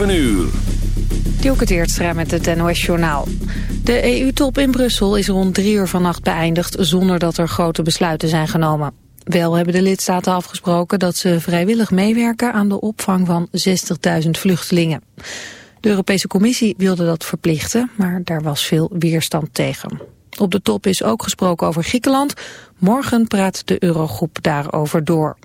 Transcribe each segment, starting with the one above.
7 uur. Met het NOS-journaal. De EU-top in Brussel is rond drie uur vannacht beëindigd... zonder dat er grote besluiten zijn genomen. Wel hebben de lidstaten afgesproken dat ze vrijwillig meewerken... aan de opvang van 60.000 vluchtelingen. De Europese Commissie wilde dat verplichten, maar daar was veel weerstand tegen. Op de top is ook gesproken over Griekenland. Morgen praat de Eurogroep daarover door.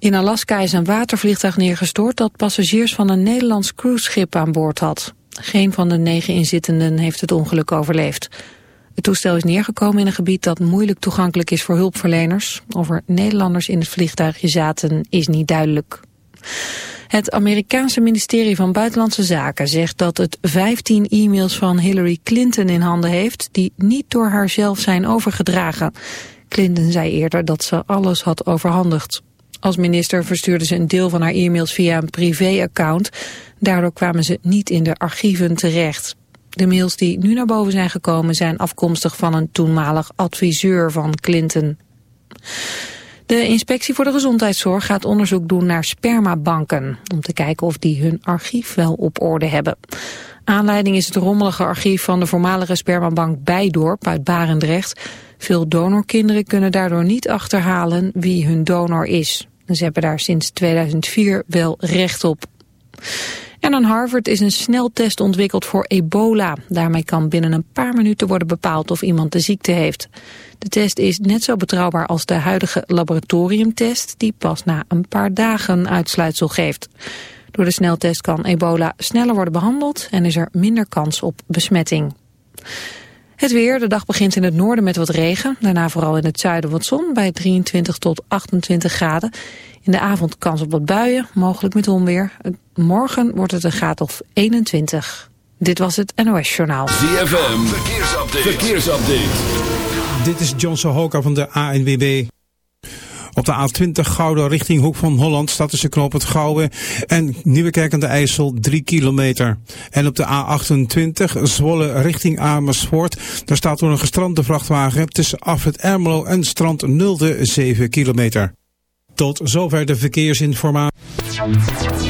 In Alaska is een watervliegtuig neergestort dat passagiers van een Nederlands cruiseschip aan boord had. Geen van de negen inzittenden heeft het ongeluk overleefd. Het toestel is neergekomen in een gebied dat moeilijk toegankelijk is voor hulpverleners. Of er Nederlanders in het vliegtuigje zaten is niet duidelijk. Het Amerikaanse ministerie van Buitenlandse Zaken zegt dat het 15 e-mails van Hillary Clinton in handen heeft die niet door haarzelf zijn overgedragen. Clinton zei eerder dat ze alles had overhandigd. Als minister verstuurde ze een deel van haar e-mails via een privéaccount. Daardoor kwamen ze niet in de archieven terecht. De mails die nu naar boven zijn gekomen zijn afkomstig van een toenmalig adviseur van Clinton. De Inspectie voor de Gezondheidszorg gaat onderzoek doen naar spermabanken... om te kijken of die hun archief wel op orde hebben. Aanleiding is het rommelige archief van de voormalige spermabank Bijdorp uit Barendrecht. Veel donorkinderen kunnen daardoor niet achterhalen wie hun donor is. Ze hebben daar sinds 2004 wel recht op. En aan Harvard is een sneltest ontwikkeld voor ebola. Daarmee kan binnen een paar minuten worden bepaald of iemand de ziekte heeft. De test is net zo betrouwbaar als de huidige laboratoriumtest... die pas na een paar dagen uitsluitsel geeft. Door de sneltest kan ebola sneller worden behandeld... en is er minder kans op besmetting. Het weer, de dag begint in het noorden met wat regen. Daarna vooral in het zuiden wat zon bij 23 tot 28 graden. In de avond kans op wat buien, mogelijk met onweer. Morgen wordt het een graad of 21. Dit was het NOS Journaal. ZFM, verkeersupdate. verkeersupdate. Dit is John Sohoka van de ANWB. Op de A20 Gouden richting Hoek van Holland staat tussen knoop het Gouwen en Nieuwekerk aan de IJssel 3 kilometer. En op de A28 Zwolle richting Amersfoort, daar staat door een gestrande vrachtwagen tussen Afrit Ermelo en Strand Nulde 7 kilometer. Tot zover de verkeersinformatie.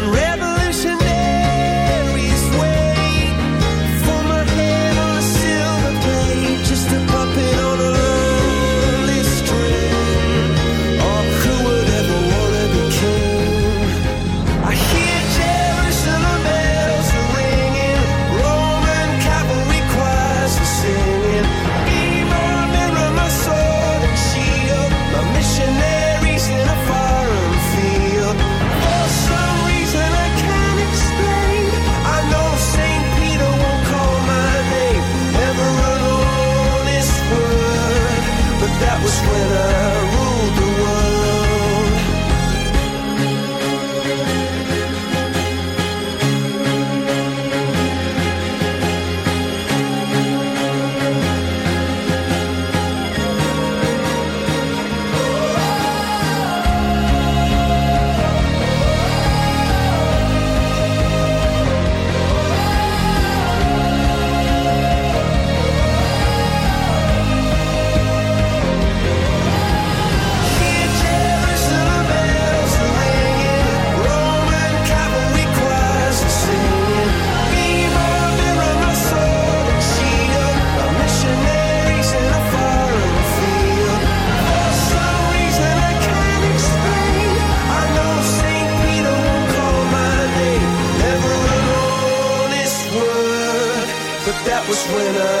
When I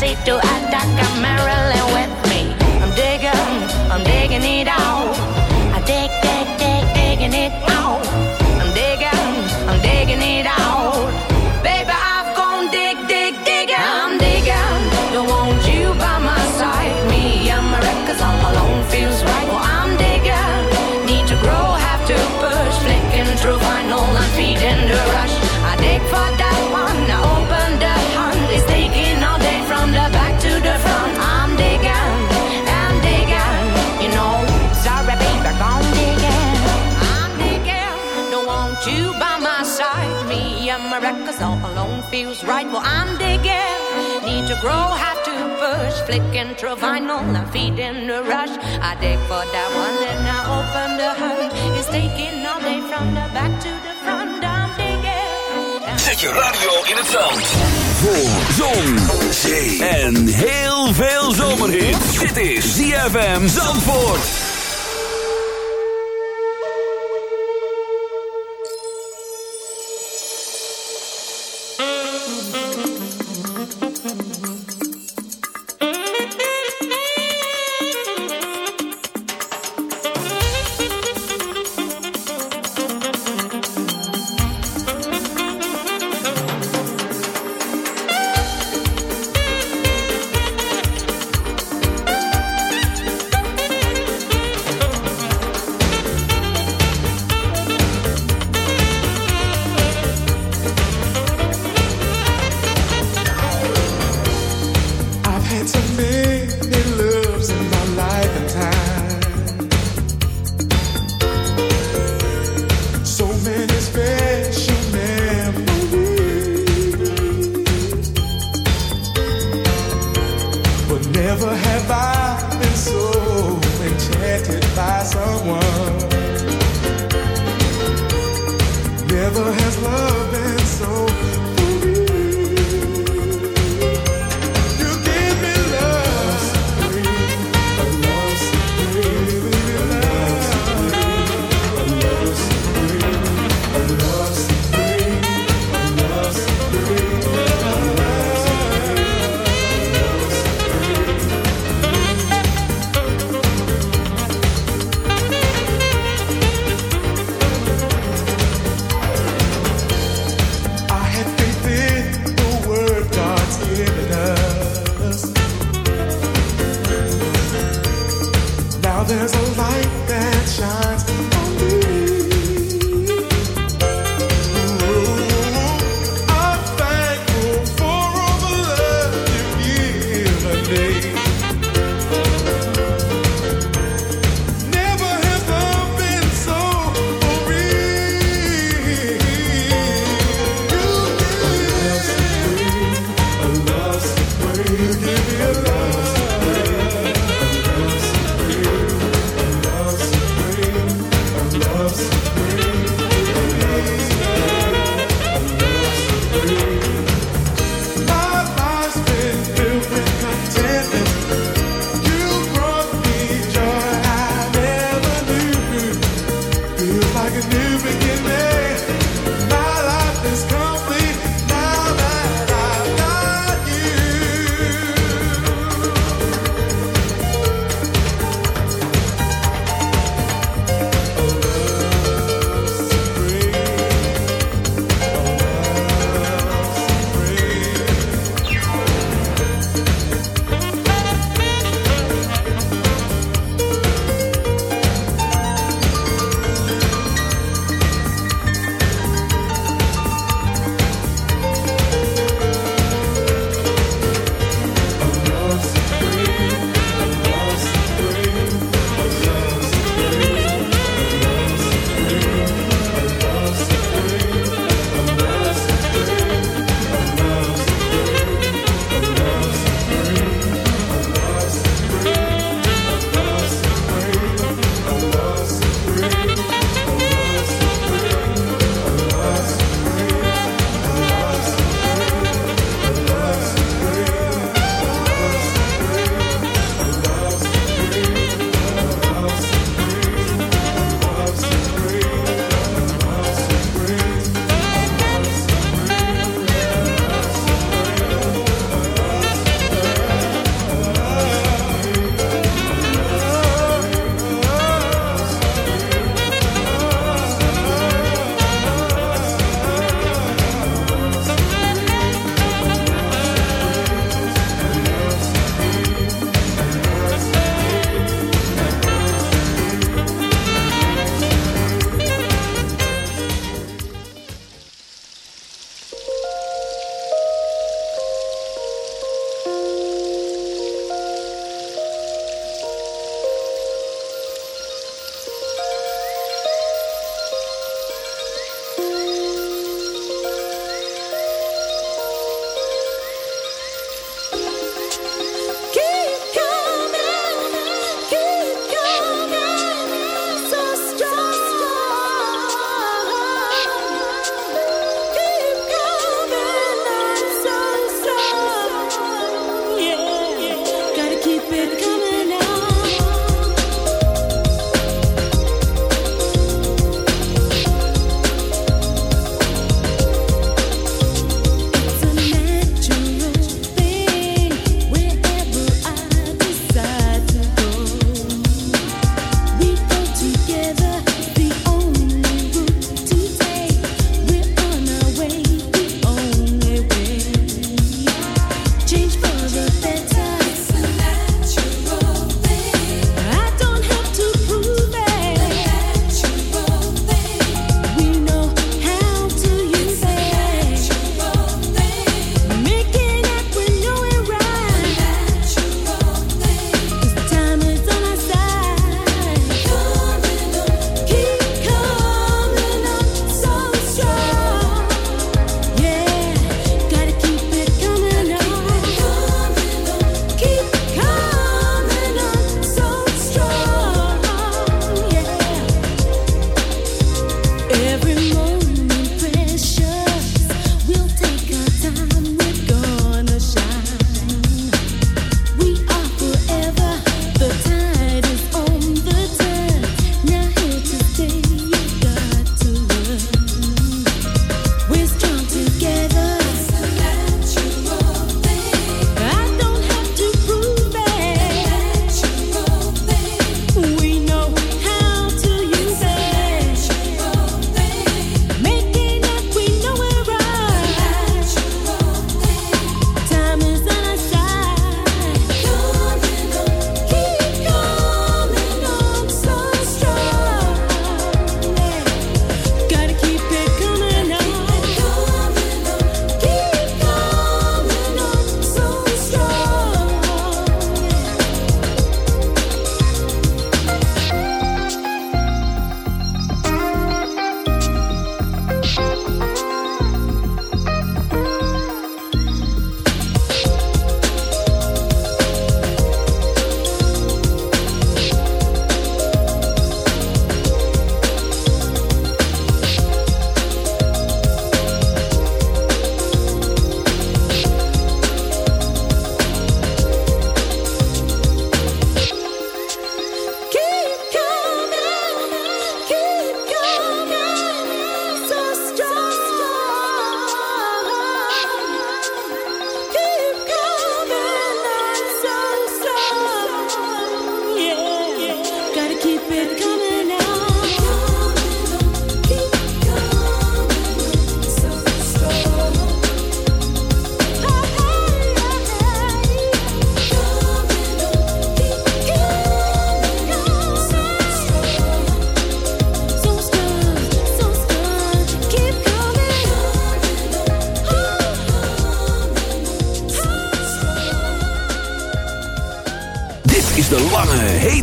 pasito hasta acá. Feels right. Well, I'm digging, need to grow, have to push. flicking through vinyl, I'm feeding the rush. I dig for that one, then I open the hood. It's taking all day from the back to the front. I'm digging. Zet je radio in het zand. Voor zon, zee en heel veel zomerhit. Dit is ZFM Zandvoort.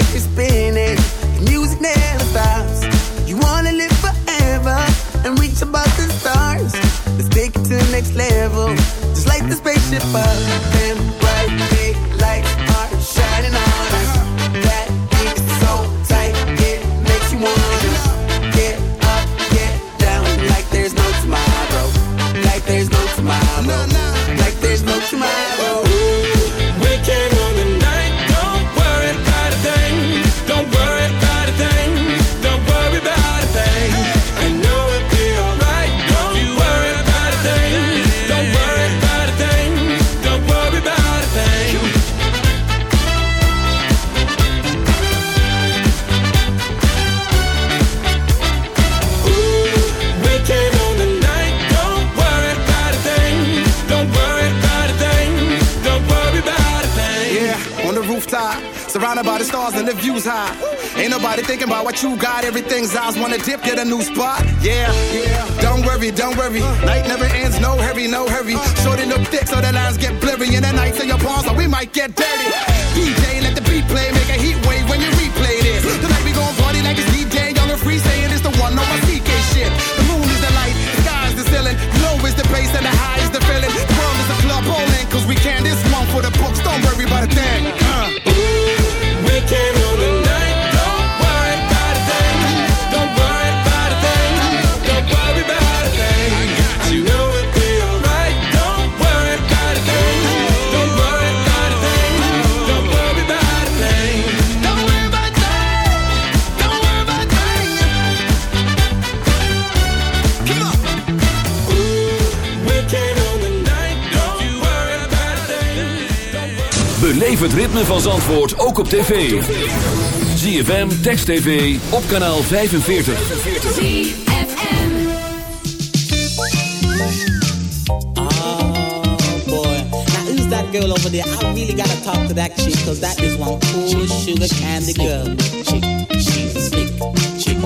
head is spinning. The music never stops. You wanna live forever and reach above the stars. Let's take it to the next level, just like the spaceship up. Everything's eyes wanna dip, get a new newspaper. Beleef het ritme van Zandvoort ook op tv. ZFM, Text TV, op kanaal 45. Oh boy. Now who's that girl over there? I really gotta talk to that chick, cause that is one cool sugar candy girl. Chick, a slick chick,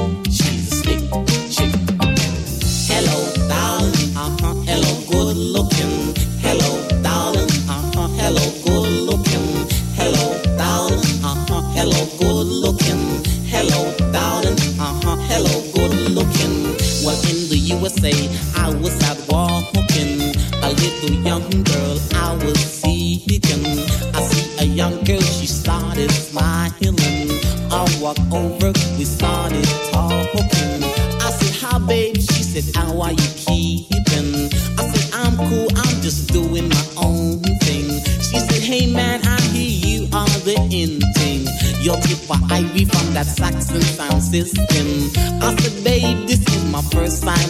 USA, I was out walking. A little young girl, I was seeking. I see a young girl, she started smiling. I walk over, we started talking. I said, Hi, babe. She said, How are you keeping? I said, I'm cool, I'm just doing my own thing. She said, Hey, man, I hear you are the in thing. Your tip for Ivy from that Saxon sound system. I said, my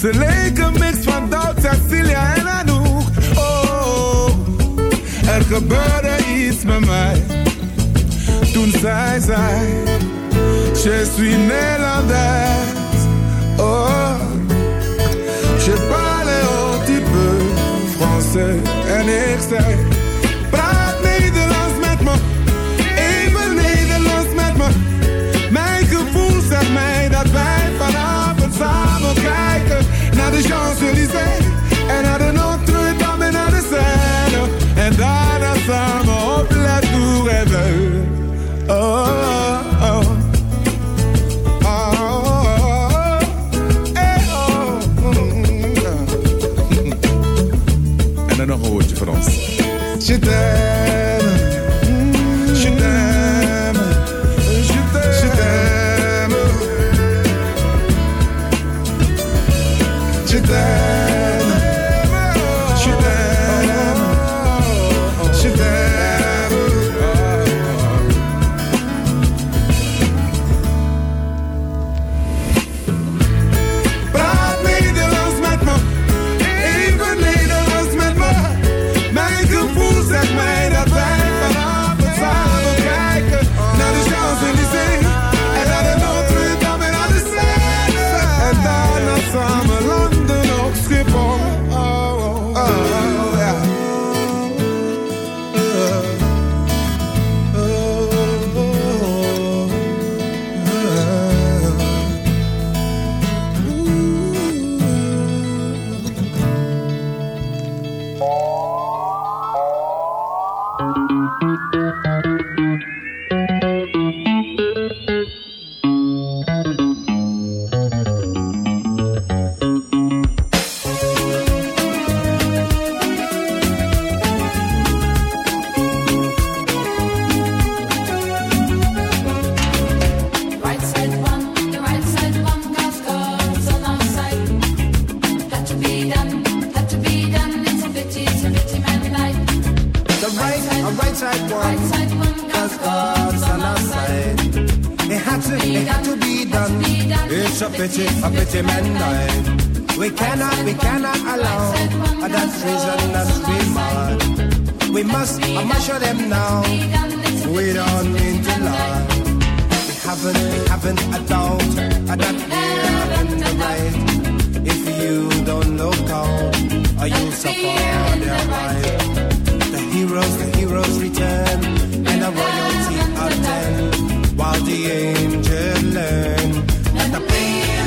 Ze leken mix van Doud, Cecilia en Anouk. Oh, er gebeurde iets met mij. Toen zei zei, je suis Nederlander. Oh, je parle un petit peu français. En ik zei... te them now. We don't mean to lie. We haven't, we haven't a doubt that we are in the right. If you don't look out, or you'll suffer their life. The heroes, the heroes return, and the royalty attend, while the angels learn that the pain.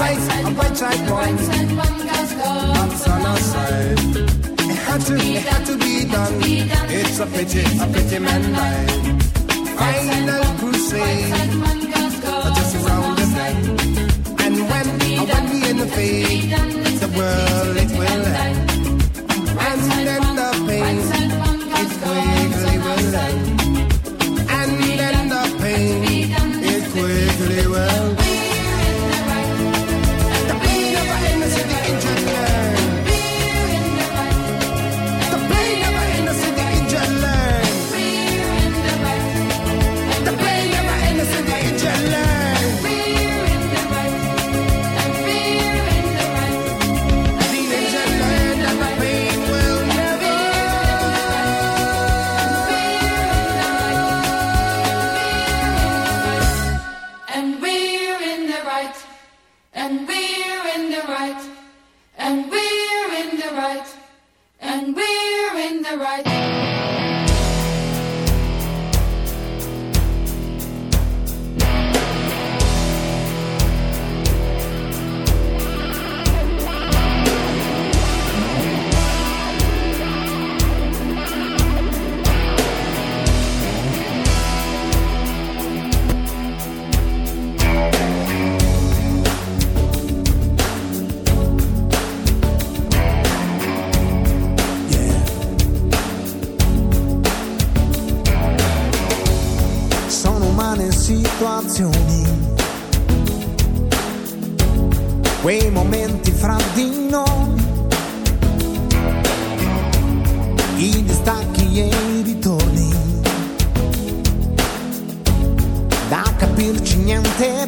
rights and white child points. That's on our side. It had to, it had to be done. It's a pity, a pity man life. Final crusade. Just around the bend. And when, when we in the fade, the world it will end. And then the pain, it will, it will end. Distacchi e ritorni, da capirci niente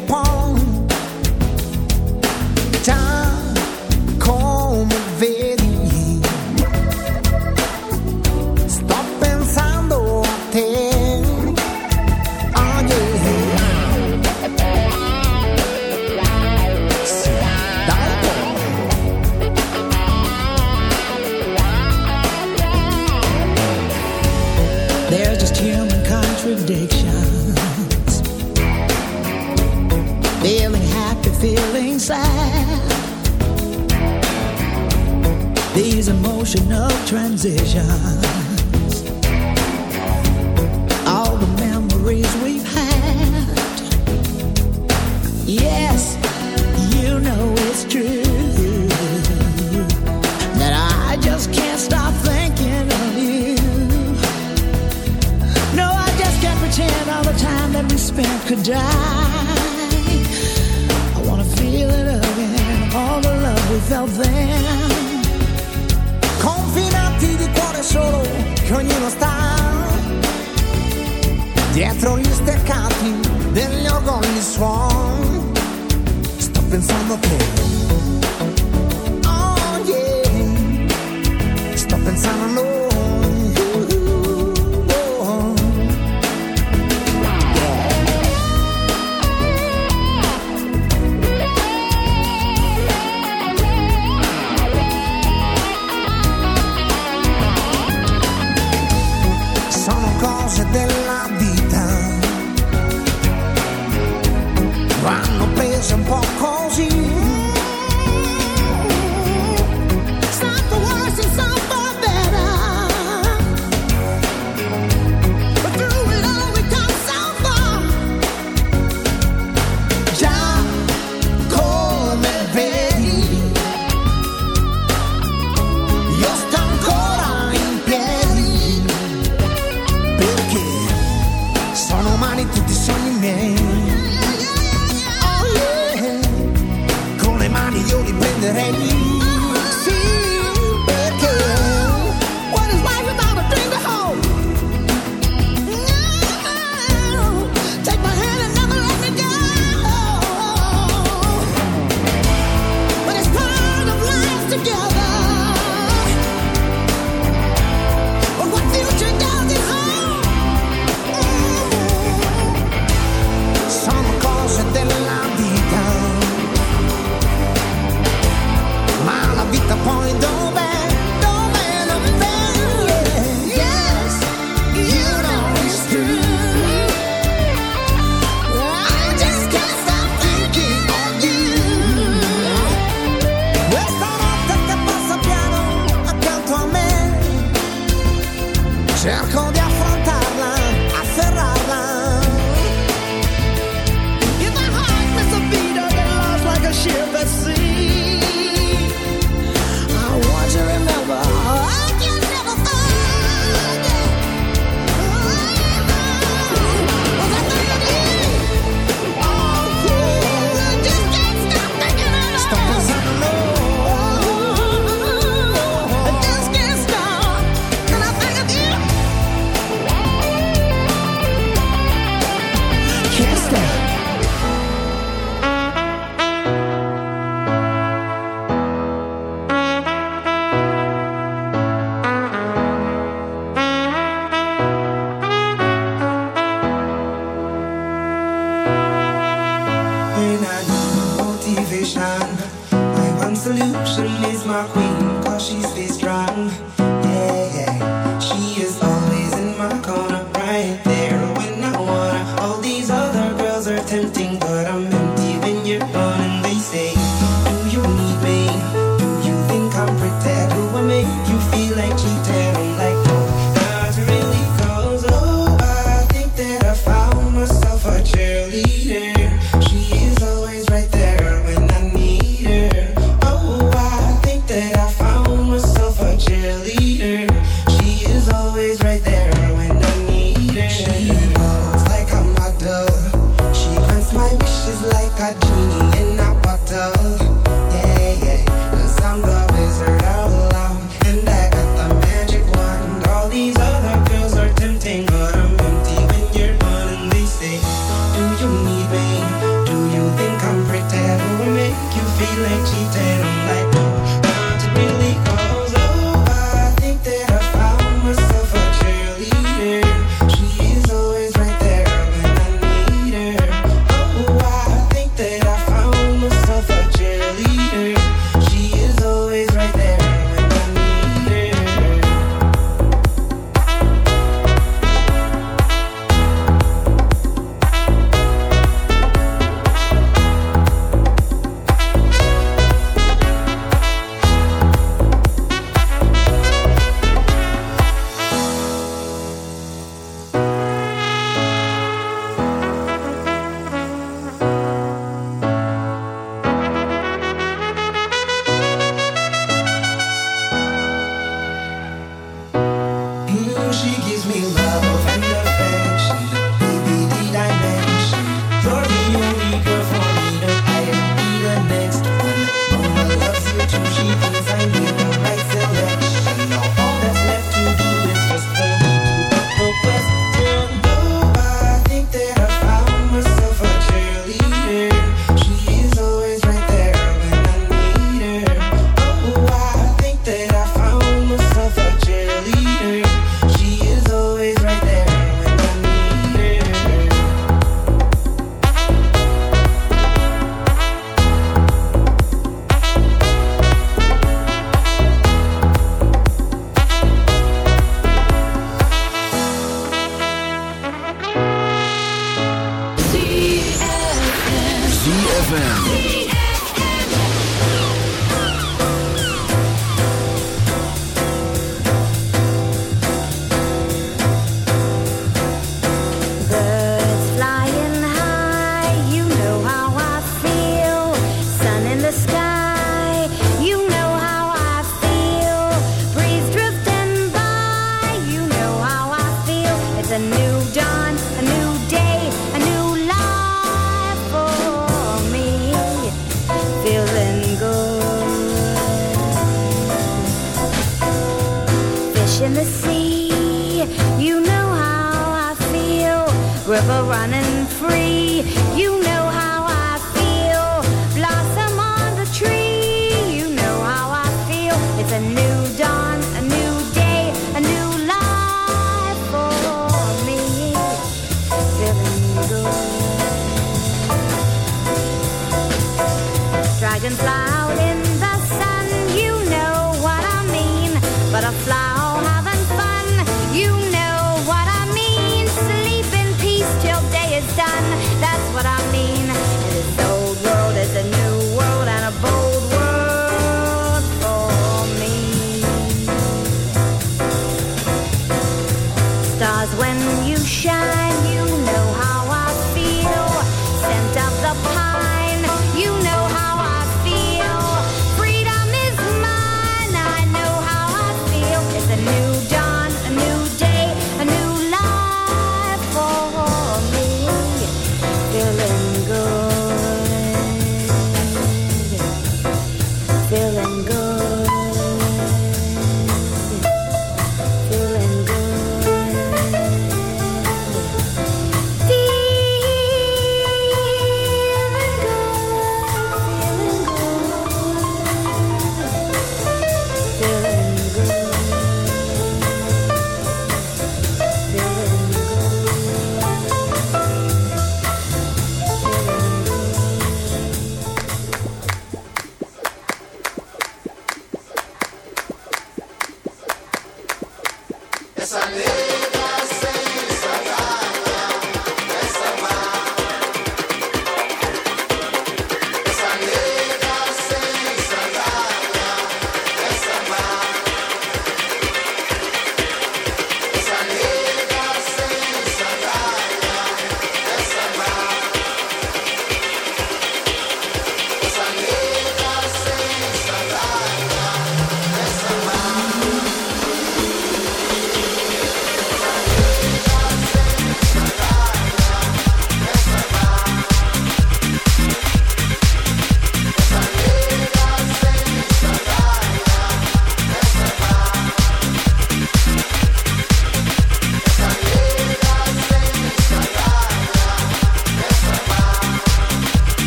River running free, you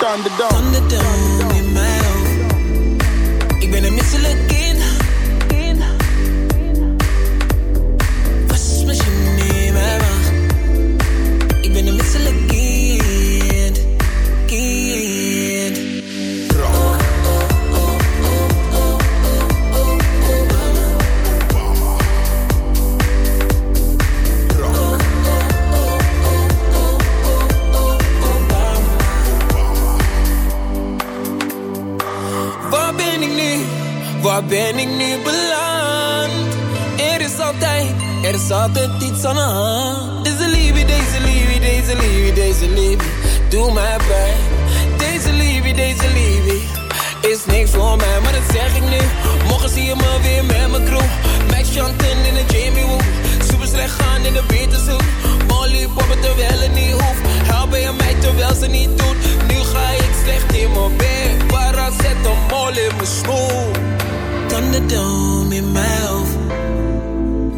Thunderdome. Thunderdome